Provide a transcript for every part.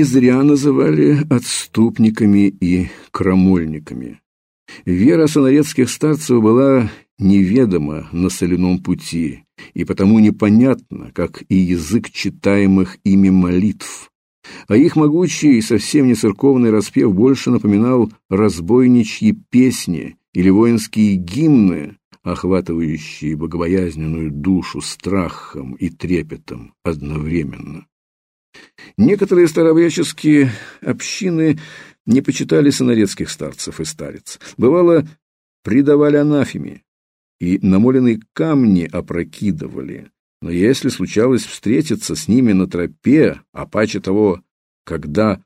Не зря называли отступниками и крамольниками. Вера сонарецких старцев была неведома на соляном пути, и потому непонятно, как и язык читаемых ими молитв. А их могучий и совсем не церковный распев больше напоминал разбойничьи песни или воинские гимны, охватывающие богобоязненную душу страхом и трепетом одновременно. Некоторые старообрядческие общины не почитали сонарецких старцев и старец. Бывало, предавали анафеме и намоленные камни опрокидывали. Но если случалось встретиться с ними на тропе, а паче того, когда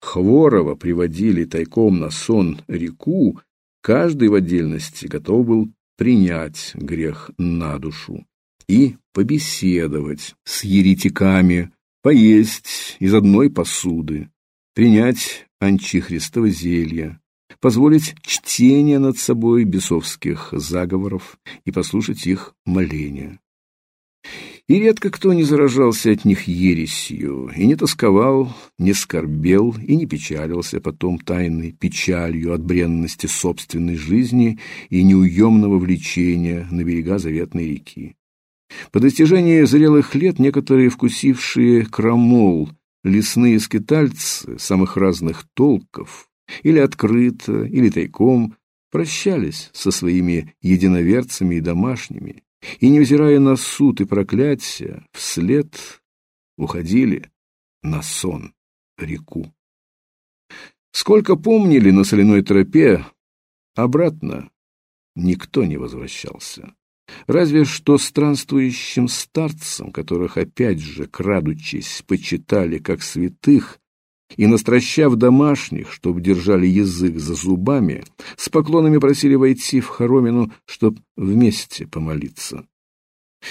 Хворова приводили тайком на сон реку, каждый в отдельности готов был принять грех на душу и побеседовать с еретиками, поесть из одной посуды, принять анчихристово зелье, позволить чтение над собой бесовских заговоров и послушать их моления. И редко кто не заражался от них ересью, и не тосковал, не скорбел и не печалился потом тайной печалью от бренности собственной жизни и неуемного влечения на берега заветной реки. По достижении зрелых лет некоторые вкусившие крамол, лесные скитальцы самых разных толков, или открыто, или тайком, прощались со своими единоверцами и домашними, и, невзирая на суд и проклятия, вслед уходили на сон реку. Сколько помнили на соляной тропе, обратно никто не возвращался. Разве что странствующим старцам, которых опять же, крадучись, почитали как святых, и, настращав домашних, чтоб держали язык за зубами, с поклонами просили войти в хоромину, чтоб вместе помолиться.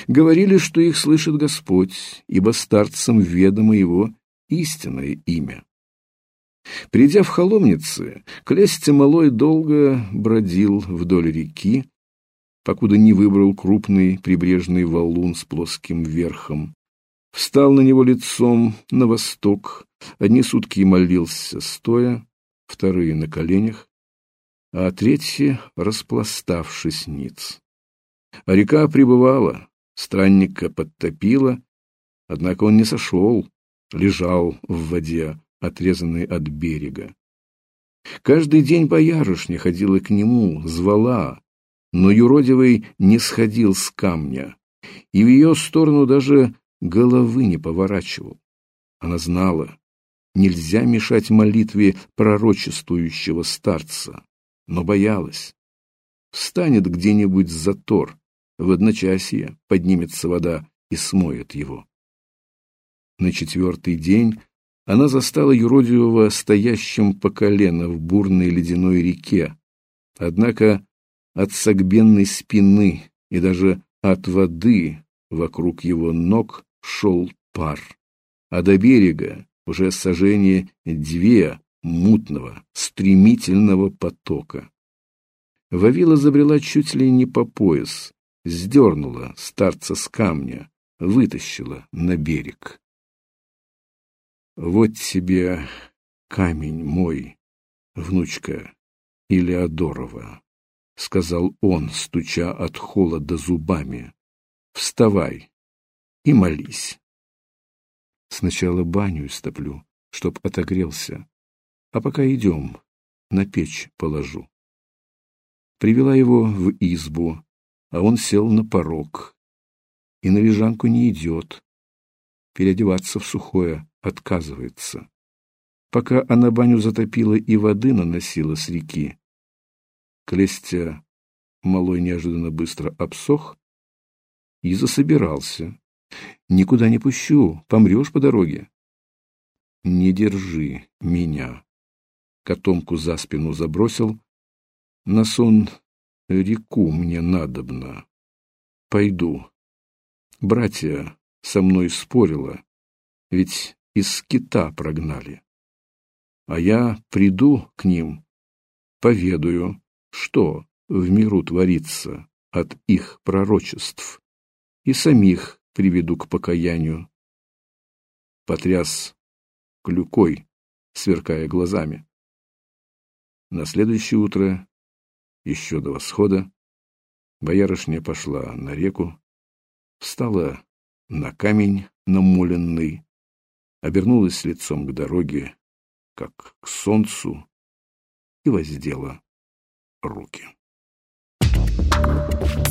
Говорили, что их слышит Господь, ибо старцам ведомо его истинное имя. Придя в холомницы, Клестя Малой долго бродил вдоль реки, покуда не выбрал крупный прибрежный валун с плоским верхом. Встал на него лицом на восток, одни сутки молился стоя, вторые на коленях, а третьи распластавшись ниц. А река прибывала, странника подтопила, однако он не сошел, лежал в воде, отрезанный от берега. Каждый день боярышня ходила к нему, звала, но юродивый не сходил с камня, и в ее сторону даже головы не поворачивал. Она знала, нельзя мешать молитве пророчествующего старца, но боялась. Встанет где-нибудь затор, в одночасье поднимется вода и смоет его. На четвертый день она застала юродивого стоящим по колено в бурной ледяной реке, однако от согбенной спины и даже от воды вокруг его ног шел пар, а до берега уже сожжение две мутного, стремительного потока. Вавила забрела чуть ли не по пояс, сдернула старца с камня, вытащила на берег. Вот тебе камень мой, внучка Илеодорова. — сказал он, стуча от холода зубами. «Вставай и молись. Сначала баню истоплю, чтоб отогрелся, а пока идем, на печь положу». Привела его в избу, а он сел на порог и на лежанку не идет. Переодеваться в сухое отказывается. Пока она баню затопила и воды наносила с реки, Клестя малой неожиданно быстро обсох и засобирался. «Никуда не пущу, помрешь по дороге». «Не держи меня», — котомку за спину забросил. «На сон реку мне надобно. Пойду. Братья со мной спорила, ведь из кита прогнали. А я приду к ним, поведаю, что в миру творится от их пророчеств, и самих приведу к покаянию. Потряс клюкой, сверкая глазами. На следующее утро, еще до восхода, боярышня пошла на реку, встала на камень намоленный, обернулась лицом к дороге, как к солнцу, и воздела руки. Thank you.